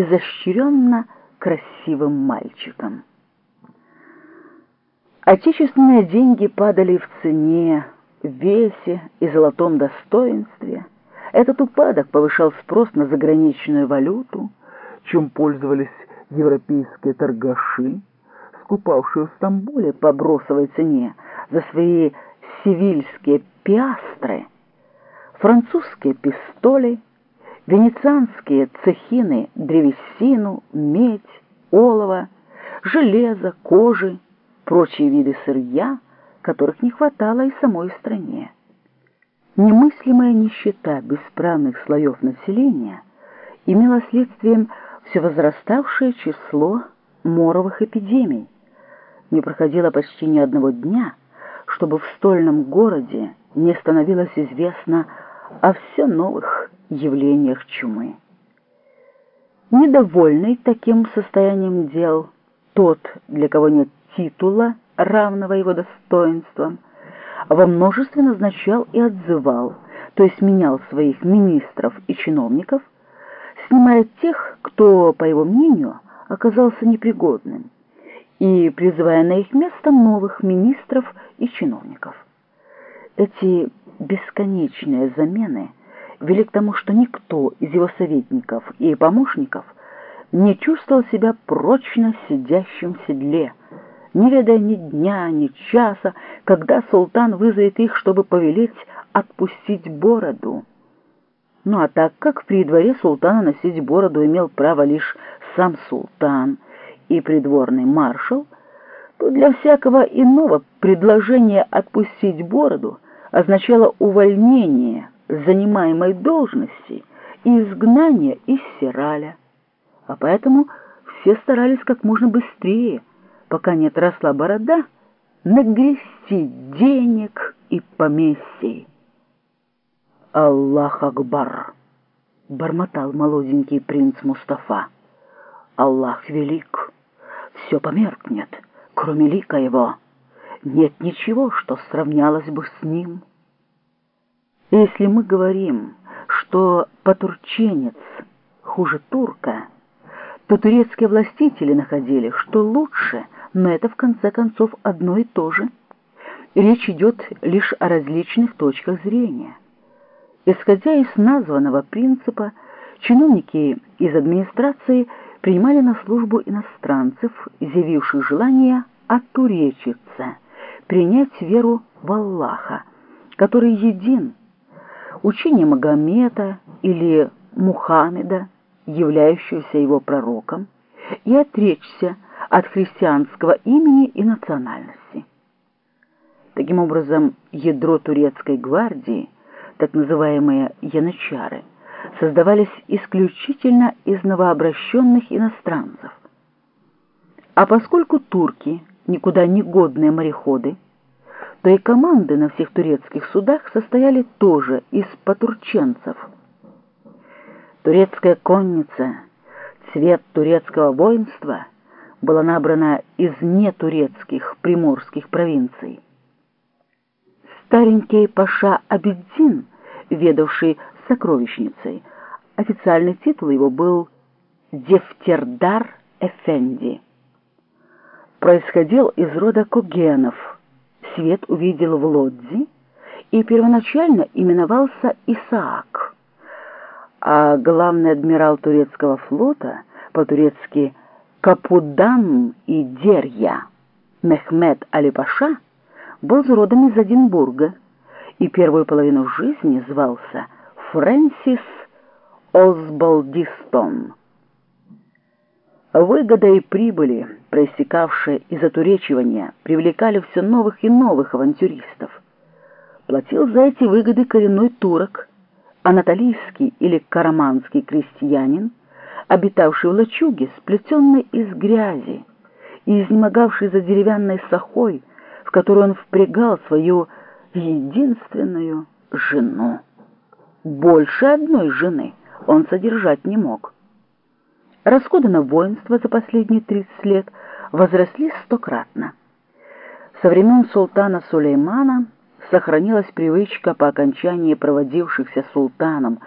изощренно красивым мальчиком. Отечественные деньги падали в цене, в весе и золотом достоинстве. Этот упадок повышал спрос на заграничную валюту, чем пользовались европейские торгаши, скупавшие в Стамбуле по бросовой цене за свои сивильские пиастры, французские пистоли, венецианские цехины, древесину, медь, олово, железо, кожи, прочие виды сырья, которых не хватало и самой стране. Немыслимая нищета бесправных слоев населения имела следствием все возраставшее число моровых эпидемий. Не проходило почти ни одного дня, чтобы в стольном городе не становилось известно о все новых явлениях чумы. Недовольный таким состоянием дел, тот, для кого нет титула, равного его достоинствам, во множестве назначал и отзывал, то есть менял своих министров и чиновников, снимая тех, кто, по его мнению, оказался непригодным, и призывая на их место новых министров и чиновников. Эти бесконечные замены вели к тому, что никто из его советников и помощников не чувствовал себя прочно сидящим в седле, не ведая ни дня, ни часа, когда султан вызовет их, чтобы повелеть отпустить бороду. Ну а так как при дворе султана носить бороду имел право лишь сам султан и придворный маршал, то для всякого иного предложение отпустить бороду означало увольнение занимаемой должности и изгнание из Сираля. А поэтому все старались как можно быстрее, пока не отросла борода, нагрести денег и поместий. «Аллах Акбар!» — бормотал молоденький принц Мустафа. «Аллах велик, все померкнет, кроме лика его. Нет ничего, что сравнялось бы с ним». Если мы говорим, что потурченец хуже турка, то турецкие властители находили, что лучше — но это в конце концов одно и то же. Речь идет лишь о различных точках зрения. Исходя из названного принципа, чиновники из администрации принимали на службу иностранцев, изъявивших желание оттуречиться, принять веру в Аллаха, который един, учение Магомета или Мухаммеда, являющегося его пророком, и отречься от христианского имени и национальности. Таким образом, ядро турецкой гвардии, так называемые янычары, создавались исключительно из новообращенных иностранцев. А поскольку турки никуда не годные мореходы, то и команды на всех турецких судах состояли тоже из потурченцев. Турецкая конница, цвет турецкого воинства – была набрана из нетурецких приморских провинций. Старенький паша Абеддин, ведавший сокровищницей, официальный титул его был Дефтердар Эфенди. Происходил из рода Когенов, свет увидел в Лодзи и первоначально именовался Исаак, а главный адмирал турецкого флота, по-турецки Капудан и Дерья Мехмед Алипаша был родом из Эдинбурга и первую половину жизни звался Фрэнсис Осбалдистон. Выгода и прибыли, проистекавшие из отуречивания, привлекали все новых и новых авантюристов. Платил за эти выгоды коренной турок, анатолийский или караманский крестьянин, обитавший в лачуге, сплетенной из грязи, и изнемогавший за деревянной сахой, в которую он впрягал свою единственную жену. Больше одной жены он содержать не мог. Расходы на воинство за последние 30 лет возросли стократно. Со времен султана Сулеймана сохранилась привычка по окончании проводившихся султаном